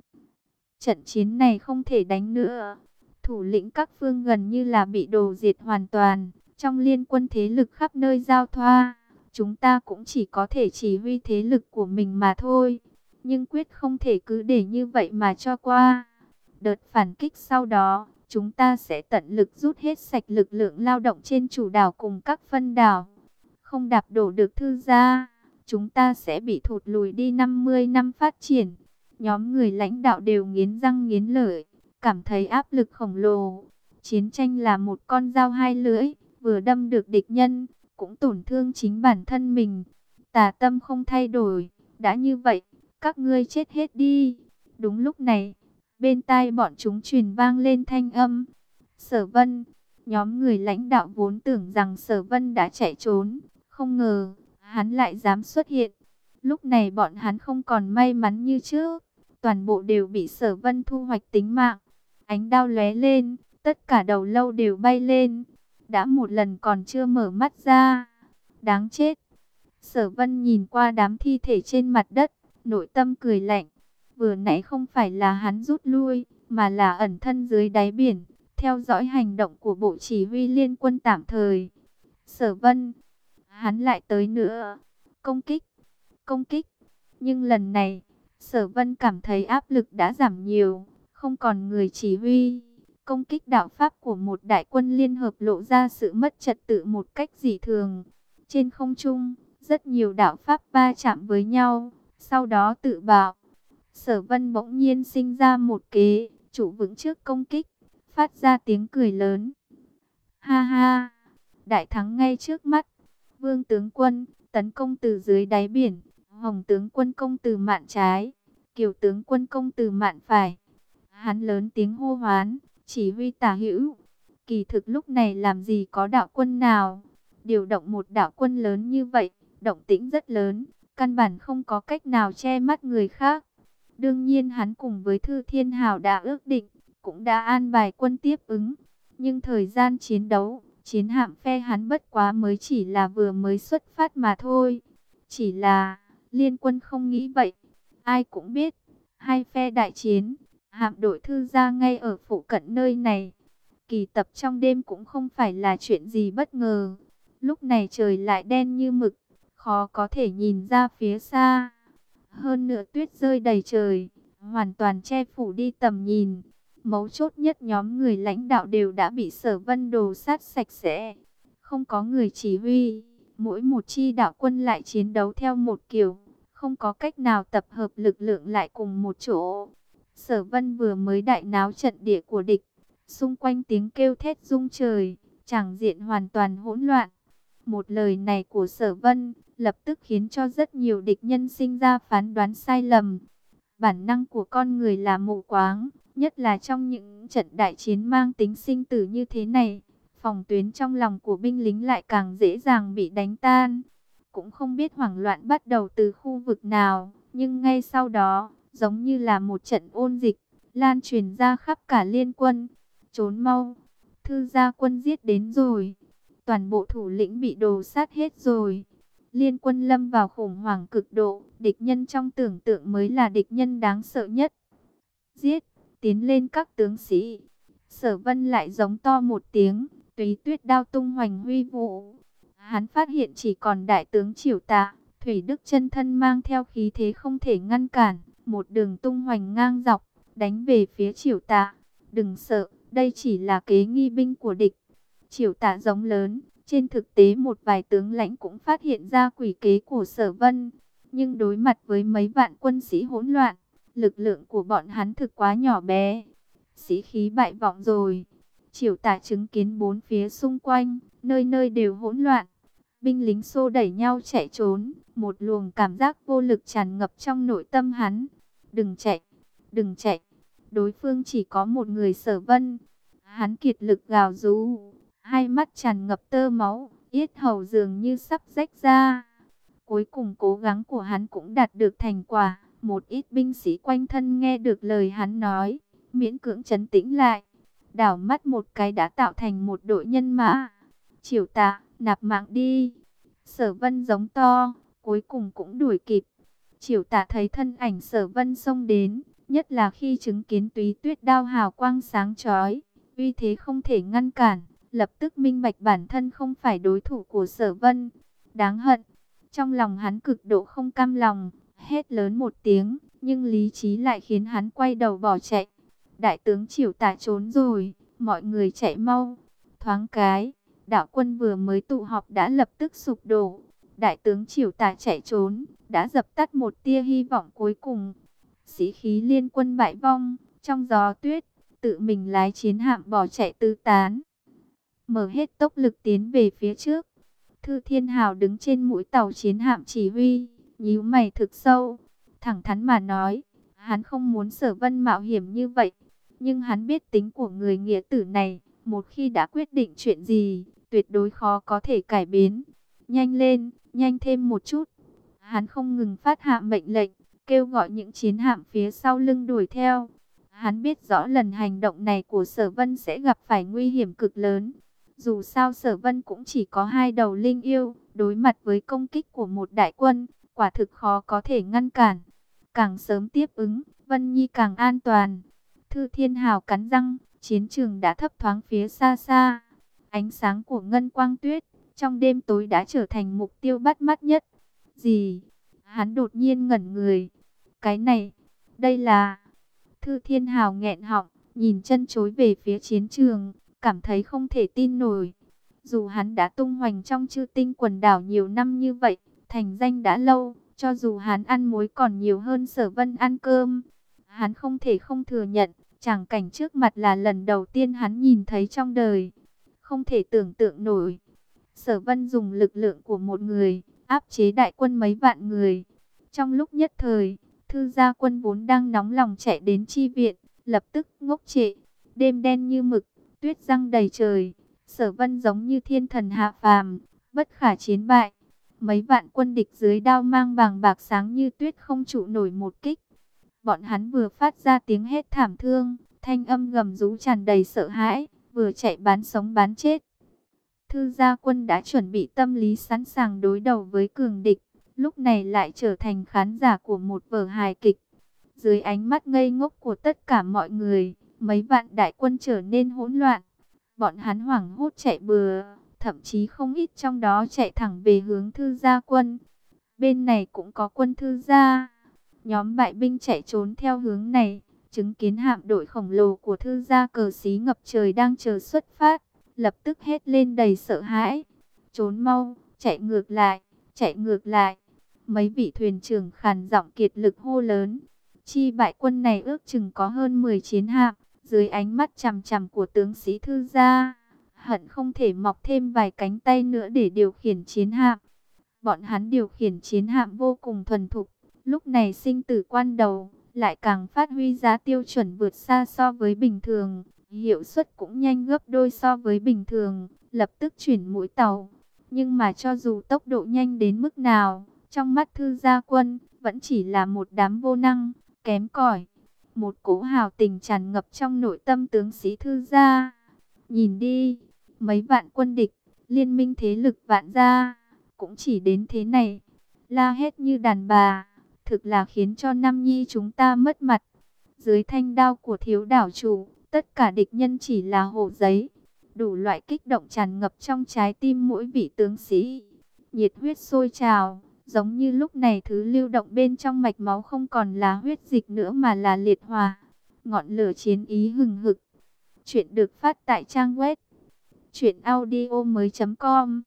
Trận chiến này không thể đánh nữa. Thủ lĩnh các phương gần như là bị đồ diệt hoàn toàn. Trong liên quân thế lực khắp nơi giao thoa chúng ta cũng chỉ có thể chỉ huy thế lực của mình mà thôi. Nhưng quyết không thể cứ để như vậy mà cho qua. Đợt phản kích sau đó, chúng ta sẽ tận lực rút hết sạch lực lượng lao động trên chủ đảo cùng các phân đảo. Không đạp đổ được thư gia, chúng ta sẽ bị thụt lùi đi 50 năm phát triển. Nhóm người lãnh đạo đều nghiến răng nghiến lợi, cảm thấy áp lực khổng lồ. Chiến tranh là một con dao hai lưỡi, vừa đâm được địch nhân, cũng tổn thương chính bản thân mình. Tà tâm không thay đổi, đã như vậy, các ngươi chết hết đi. Đúng lúc này, bên tai bọn chúng truyền vang lên thanh âm. Sở vân, nhóm người lãnh đạo vốn tưởng rằng sở vân đã chạy trốn, không ngờ, hắn lại dám xuất hiện. Lúc này bọn hắn không còn may mắn như trước, toàn bộ đều bị sở vân thu hoạch tính mạng. Ánh đao lóe lên, tất cả đầu lâu đều bay lên đã một lần còn chưa mở mắt ra. Đáng chết. Sở vân nhìn qua đám thi thể trên mặt đất, nội tâm cười lạnh. Vừa nãy không phải là hắn rút lui, mà là ẩn thân dưới đáy biển, theo dõi hành động của bộ chỉ huy liên quân tạm thời. Sở vân, hắn lại tới nữa. Công kích, công kích. Nhưng lần này, sở vân cảm thấy áp lực đã giảm nhiều, không còn người chỉ huy công kích đạo pháp của một đại quân liên hợp lộ ra sự mất trật tự một cách dị thường. Trên không trung, rất nhiều đạo pháp va chạm với nhau, sau đó tự bạo. Sở vân bỗng nhiên sinh ra một kế, chủ vững trước công kích, phát ra tiếng cười lớn. Ha ha, đại thắng ngay trước mắt. Vương tướng quân, tấn công từ dưới đáy biển, hồng tướng quân công từ mạn trái, kiều tướng quân công từ mạn phải. Hắn lớn tiếng hô hoán, chỉ huy tả hữu. Kỳ thực lúc này làm gì có đạo quân nào. Điều động một đạo quân lớn như vậy, động tĩnh rất lớn, căn bản không có cách nào che mắt người khác. Đương nhiên hắn cùng với Thư Thiên Hào đã ước định, cũng đã an bài quân tiếp ứng. Nhưng thời gian chiến đấu, chiến hạm phe hắn bất quá mới chỉ là vừa mới xuất phát mà thôi. Chỉ là, liên quân không nghĩ vậy. Ai cũng biết, hai phe đại chiến, hạm đội thư ra ngay ở phụ cận nơi này. Kỳ tập trong đêm cũng không phải là chuyện gì bất ngờ. Lúc này trời lại đen như mực, khó có thể nhìn ra phía xa. Hơn nữa tuyết rơi đầy trời, hoàn toàn che phủ đi tầm nhìn. Mấu chốt nhất nhóm người lãnh đạo đều đã bị sở vân đồ sát sạch sẽ. Không có người chỉ huy, mỗi một chi đạo quân lại chiến đấu theo một kiểu. Không có cách nào tập hợp lực lượng lại cùng một chỗ. Sở vân vừa mới đại náo trận địa của địch, xung quanh tiếng kêu thét rung trời, chẳng diện hoàn toàn hỗn loạn. Một lời này của sở vân, lập tức khiến cho rất nhiều địch nhân sinh ra phán đoán sai lầm. Bản năng của con người là mù quáng, nhất là trong những trận đại chiến mang tính sinh tử như thế này. Phòng tuyến trong lòng của binh lính lại càng dễ dàng bị đánh tan. Cũng không biết hoảng loạn bắt đầu từ khu vực nào, nhưng ngay sau đó, giống như là một trận ôn dịch, lan truyền ra khắp cả liên quân. Trốn mau, thư gia quân giết đến rồi, toàn bộ thủ lĩnh bị đồ sát hết rồi. Liên quân lâm vào khủng hoảng cực độ, địch nhân trong tưởng tượng mới là địch nhân đáng sợ nhất. Giết, tiến lên các tướng sĩ. Sở vân lại giống to một tiếng, tùy tuyết đao tung hoành huy vũ. Hắn phát hiện chỉ còn đại tướng triều tạ, Thủy Đức chân thân mang theo khí thế không thể ngăn cản một đường tung hoành ngang dọc, đánh về phía triều tạ. Đừng sợ, đây chỉ là kế nghi binh của địch. Triều tạ giống lớn, trên thực tế một vài tướng lãnh cũng phát hiện ra quỷ kế của sở vân. Nhưng đối mặt với mấy vạn quân sĩ hỗn loạn, lực lượng của bọn hắn thực quá nhỏ bé. Sĩ khí bại vọng rồi. Triều tả chứng kiến bốn phía xung quanh, nơi nơi đều hỗn loạn. Binh lính xô đẩy nhau chạy trốn, một luồng cảm giác vô lực tràn ngập trong nội tâm hắn. Đừng chạy, đừng chạy. Đối phương chỉ có một người sở vân. Hắn kiệt lực gào rú, hai mắt tràn ngập tơ máu, yết hầu dường như sắp rách ra. Cuối cùng cố gắng của hắn cũng đạt được thành quả. Một ít binh sĩ quanh thân nghe được lời hắn nói, miễn cưỡng chấn tĩnh lại. Đảo mắt một cái đã tạo thành một đội nhân mã. Triều tạ, nạp mạng đi. Sở vân giống to, cuối cùng cũng đuổi kịp. Triều tạ thấy thân ảnh sở vân xông đến, nhất là khi chứng kiến túy tuyết đao hào quang sáng chói, uy thế không thể ngăn cản, lập tức minh bạch bản thân không phải đối thủ của sở vân. Đáng hận, trong lòng hắn cực độ không cam lòng, hét lớn một tiếng, nhưng lý trí lại khiến hắn quay đầu bỏ chạy. Đại tướng Triều Tả trốn rồi, mọi người chạy mau. Thoáng cái, đạo quân vừa mới tụ họp đã lập tức sụp đổ. Đại tướng Triều tài chạy trốn, đã dập tắt một tia hy vọng cuối cùng. Sĩ khí liên quân bại vong, trong gió tuyết, tự mình lái chiến hạm bỏ chạy tư tán. Mở hết tốc lực tiến về phía trước. Thư Thiên Hào đứng trên mũi tàu chiến hạm chỉ huy, nhíu mày thực sâu, thẳng thắn mà nói, hắn không muốn sở vân mạo hiểm như vậy, nhưng hắn biết tính của người nghĩa tử này, một khi đã quyết định chuyện gì, tuyệt đối khó có thể cải biến. Nhanh lên, nhanh thêm một chút. Hắn không ngừng phát hạ mệnh lệnh, kêu gọi những chiến hạm phía sau lưng đuổi theo. Hắn biết rõ lần hành động này của sở vân sẽ gặp phải nguy hiểm cực lớn. Dù sao sở vân cũng chỉ có hai đầu linh yêu, đối mặt với công kích của một đại quân, quả thực khó có thể ngăn cản. Càng sớm tiếp ứng, Vân Nhi càng an toàn. Thư Thiên Hào cắn răng, chiến trường đã thấp thoáng phía xa xa. Ánh sáng của ngân quang tuyết, trong đêm tối đã trở thành mục tiêu bắt mắt nhất. Gì? Hắn đột nhiên ngẩn người. Cái này, đây là... Thư Thiên Hào nghẹn họng, nhìn chân chối về phía chiến trường, cảm thấy không thể tin nổi. Dù hắn đã tung hoành trong chư tinh quần đảo nhiều năm như vậy, thành danh đã lâu, cho dù hắn ăn muối còn nhiều hơn sở vân ăn cơm. Hắn không thể không thừa nhận, chẳng cảnh trước mặt là lần đầu tiên hắn nhìn thấy trong đời. Không thể tưởng tượng nổi. Sở vân dùng lực lượng của một người, áp chế đại quân mấy vạn người. Trong lúc nhất thời, thư gia quân vốn đang nóng lòng chạy đến chi viện, lập tức ngốc trệ. Đêm đen như mực, tuyết răng đầy trời. Sở vân giống như thiên thần hạ phàm, bất khả chiến bại. Mấy vạn quân địch dưới đao mang vàng bạc sáng như tuyết không trụ nổi một kích. Bọn hắn vừa phát ra tiếng hét thảm thương, thanh âm gầm rú tràn đầy sợ hãi, vừa chạy bán sống bán chết. Thư gia quân đã chuẩn bị tâm lý sẵn sàng đối đầu với cường địch, lúc này lại trở thành khán giả của một vở hài kịch. Dưới ánh mắt ngây ngốc của tất cả mọi người, mấy vạn đại quân trở nên hỗn loạn. Bọn hắn hoảng hốt chạy bừa, thậm chí không ít trong đó chạy thẳng về hướng thư gia quân. Bên này cũng có quân thư gia. Nhóm bại binh chạy trốn theo hướng này, chứng kiến hạm đội khổng lồ của thư gia cờ xí ngập trời đang chờ xuất phát, lập tức hét lên đầy sợ hãi. Trốn mau, chạy ngược lại, chạy ngược lại. Mấy vị thuyền trưởng khàn giọng kiệt lực hô lớn. Chi bại quân này ước chừng có hơn 10 chiến hạm, dưới ánh mắt chằm chằm của tướng sĩ thư gia hận không thể mọc thêm vài cánh tay nữa để điều khiển chiến hạm. Bọn hắn điều khiển chiến hạm vô cùng thuần thục, lúc này sinh tử quan đầu, lại càng phát huy giá tiêu chuẩn vượt xa so với bình thường, hiệu suất cũng nhanh gấp đôi so với bình thường, lập tức chuyển mũi tàu. Nhưng mà cho dù tốc độ nhanh đến mức nào, trong mắt thư gia quân, vẫn chỉ là một đám vô năng, kém cỏi. Một cỗ hào tình tràn ngập trong nội tâm tướng sĩ thư gia. Nhìn đi, mấy vạn quân địch, liên minh thế lực vạn gia, cũng chỉ đến thế này, la hét như đàn bà, thực là khiến cho Nam Nhi chúng ta mất mặt. Dưới thanh đao của thiếu đảo chủ, tất cả địch nhân chỉ là hồ giấy, đủ loại kích động tràn ngập trong trái tim mỗi vị tướng sĩ. Nhiệt huyết sôi trào, giống như lúc này thứ lưu động bên trong mạch máu không còn là huyết dịch nữa mà là liệt hòa. Ngọn lửa chiến ý hừng hực. Chuyện được phát tại trang web Chuyện audio mới com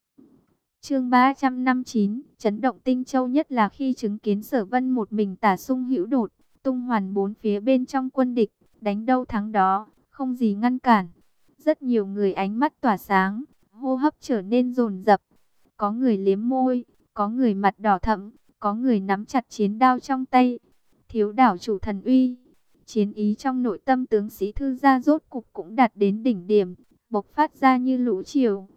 Chương 359, chấn động Tinh Châu nhất là khi chứng kiến Sở Vân một mình tả sung hữu đột, tung hoàn bốn phía bên trong quân địch, đánh đâu thắng đó, không gì ngăn cản. Rất nhiều người ánh mắt tỏa sáng, hô hấp trở nên dồn dập. Có người liếm môi, có người mặt đỏ thẫm, có người nắm chặt chiến đao trong tay. Thiếu đảo chủ thần uy, chiến ý trong nội tâm tướng sĩ thư gia rốt cục cũng đạt đến đỉnh điểm, bộc phát ra như lũ chiều.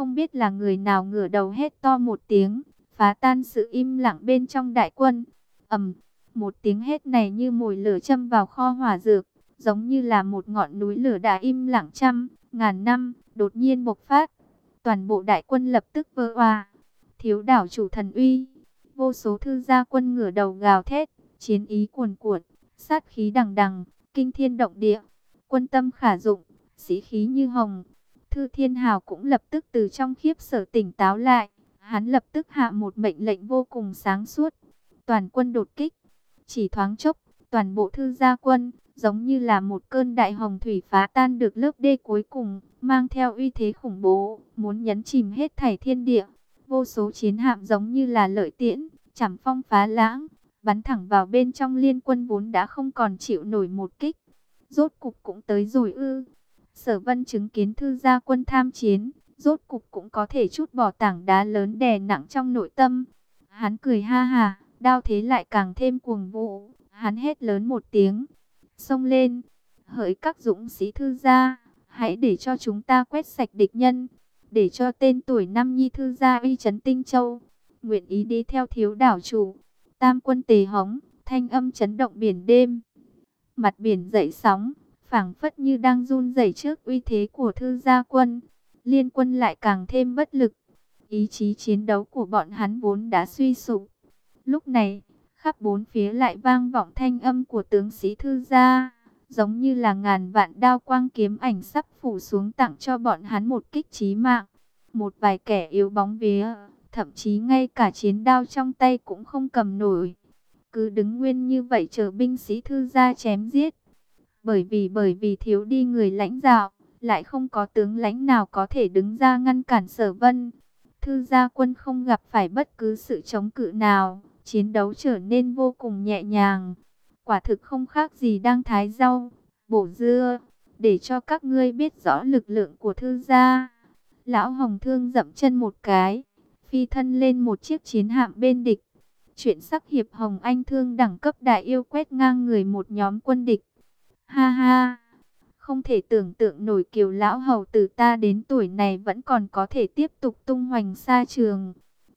Không biết là người nào ngửa đầu hét to một tiếng, phá tan sự im lặng bên trong đại quân. ầm, một tiếng hét này như mồi lửa châm vào kho hỏa dược, giống như là một ngọn núi lửa đã im lặng trăm, ngàn năm, đột nhiên bộc phát. Toàn bộ đại quân lập tức vỡ hòa. Thiếu đảo chủ thần uy, vô số thư gia quân ngửa đầu gào thét, chiến ý cuồn cuộn, sát khí đằng đằng, kinh thiên động địa, quân tâm khả dụng, sĩ khí như hồng. Thư Thiên Hào cũng lập tức từ trong khiếp sở tỉnh táo lại, hắn lập tức hạ một mệnh lệnh vô cùng sáng suốt. Toàn quân đột kích, chỉ thoáng chốc, toàn bộ thư gia quân, giống như là một cơn đại hồng thủy phá tan được lớp đê cuối cùng, mang theo uy thế khủng bố, muốn nhấn chìm hết thảy thiên địa. Vô số chiến hạm giống như là lợi tiễn, chảm phong phá lãng, bắn thẳng vào bên trong liên quân vốn đã không còn chịu nổi một kích. Rốt cục cũng tới rồi ư. Sở vân chứng kiến thư gia quân tham chiến, rốt cục cũng có thể chút bỏ tảng đá lớn đè nặng trong nội tâm. Hắn cười ha ha, đao thế lại càng thêm cuồng vũ. Hắn hét lớn một tiếng, xông lên, hỡi các dũng sĩ thư gia, hãy để cho chúng ta quét sạch địch nhân, để cho tên tuổi năm nhi thư gia uy chấn tinh châu, nguyện ý đi theo thiếu đảo chủ, tam quân tề hống, thanh âm chấn động biển đêm, mặt biển dậy sóng, phảng phất như đang run rẩy trước uy thế của thư gia quân, liên quân lại càng thêm bất lực, ý chí chiến đấu của bọn hắn vốn đã suy sụp, lúc này khắp bốn phía lại vang vọng thanh âm của tướng sĩ thư gia, giống như là ngàn vạn đao quang kiếm ảnh sắp phủ xuống tặng cho bọn hắn một kích chí mạng. Một vài kẻ yếu bóng vía, thậm chí ngay cả chiến đao trong tay cũng không cầm nổi. Cứ đứng nguyên như vậy chờ binh sĩ thư gia chém giết. Bởi vì bởi vì thiếu đi người lãnh đạo, lại không có tướng lãnh nào có thể đứng ra ngăn cản sở vân. Thư gia quân không gặp phải bất cứ sự chống cự nào chiến đấu trở nên vô cùng nhẹ nhàng. Quả thực không khác gì đang thái rau, bổ dưa, để cho các ngươi biết rõ lực lượng của thư gia. Lão Hồng Thương dậm chân một cái, phi thân lên một chiếc chiến hạm bên địch. Chuyện sắc hiệp Hồng Anh Thương đẳng cấp đại yêu quét ngang người một nhóm quân địch. Ha ha! Không thể tưởng tượng nổi kiều lão hầu từ ta đến tuổi này vẫn còn có thể tiếp tục tung hoành xa trường.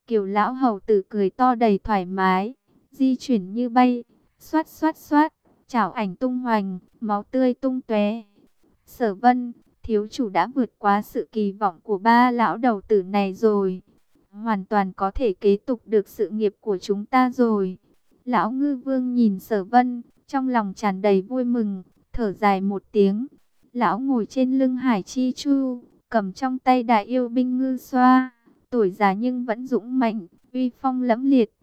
Kiều lão hầu tử cười to đầy thoải mái, di chuyển như bay, xoát xoát xoát, chảo ảnh tung hoành, máu tươi tung tóe. Sở Vân, thiếu chủ đã vượt qua sự kỳ vọng của ba lão đầu tử này rồi, hoàn toàn có thể kế tục được sự nghiệp của chúng ta rồi. Lão Ngư Vương nhìn Sở Vân, trong lòng tràn đầy vui mừng, thở dài một tiếng. Lão ngồi trên lưng Hải Chi Chu, cầm trong tay đại yêu binh ngư xoa tuổi già nhưng vẫn dũng mạnh, uy phong lẫm liệt.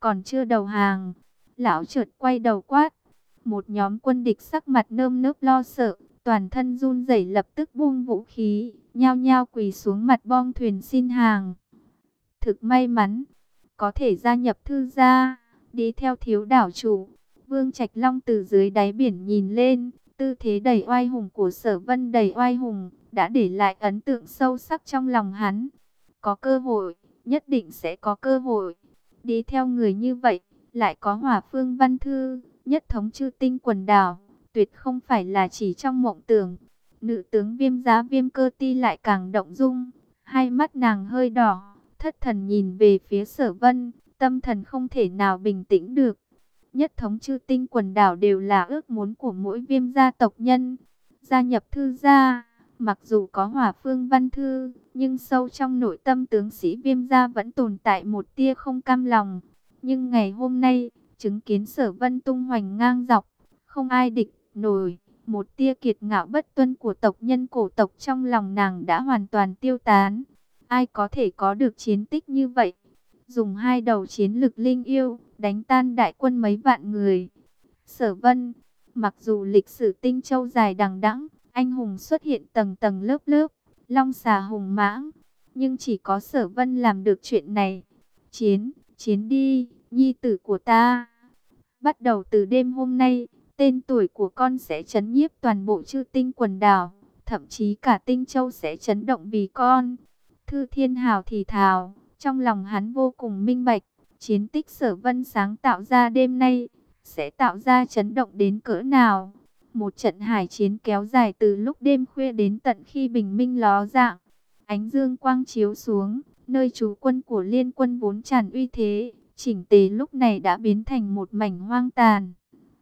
Còn chưa đầu hàng, lão chợt quay đầu quát. Một nhóm quân địch sắc mặt nơm nớp lo sợ, toàn thân run rẩy lập tức buông vũ khí, nhao nhao quỳ xuống mặt bong thuyền xin hàng. Thực may mắn, có thể gia nhập thư gia, đi theo thiếu đảo chủ. Vương Trạch Long từ dưới đáy biển nhìn lên, tư thế đầy oai hùng của sở vân đầy oai hùng, đã để lại ấn tượng sâu sắc trong lòng hắn. Có cơ hội, nhất định sẽ có cơ hội. Đi theo người như vậy, lại có hỏa phương văn thư, nhất thống chư tinh quần đảo, tuyệt không phải là chỉ trong mộng tưởng. Nữ tướng viêm giá viêm cơ ti lại càng động dung, hai mắt nàng hơi đỏ, thất thần nhìn về phía sở vân, tâm thần không thể nào bình tĩnh được. Nhất thống chư tinh quần đảo đều là ước muốn của mỗi viêm gia tộc nhân. Gia nhập thư gia Mặc dù có hỏa phương văn thư, nhưng sâu trong nội tâm tướng sĩ viêm gia vẫn tồn tại một tia không cam lòng. Nhưng ngày hôm nay, chứng kiến sở vân tung hoành ngang dọc, không ai địch nổi. Một tia kiệt ngạo bất tuân của tộc nhân cổ tộc trong lòng nàng đã hoàn toàn tiêu tán. Ai có thể có được chiến tích như vậy? Dùng hai đầu chiến lực linh yêu, đánh tan đại quân mấy vạn người. Sở vân, mặc dù lịch sử tinh châu dài đằng đẵng anh hùng xuất hiện tầng tầng lớp lớp, long xà hùng mãng. nhưng chỉ có sở vân làm được chuyện này. Chiến, chiến đi, nhi tử của ta. Bắt đầu từ đêm hôm nay, tên tuổi của con sẽ chấn nhiếp toàn bộ chư tinh quần đảo, thậm chí cả tinh châu sẽ chấn động vì con. Thư Thiên Hào thì thào, trong lòng hắn vô cùng minh bạch, chiến tích sở vân sáng tạo ra đêm nay, sẽ tạo ra chấn động đến cỡ nào. Một trận hải chiến kéo dài từ lúc đêm khuya đến tận khi bình minh ló dạng. Ánh dương quang chiếu xuống, nơi trú quân của liên quân vốn tràn uy thế, chỉnh tề lúc này đã biến thành một mảnh hoang tàn.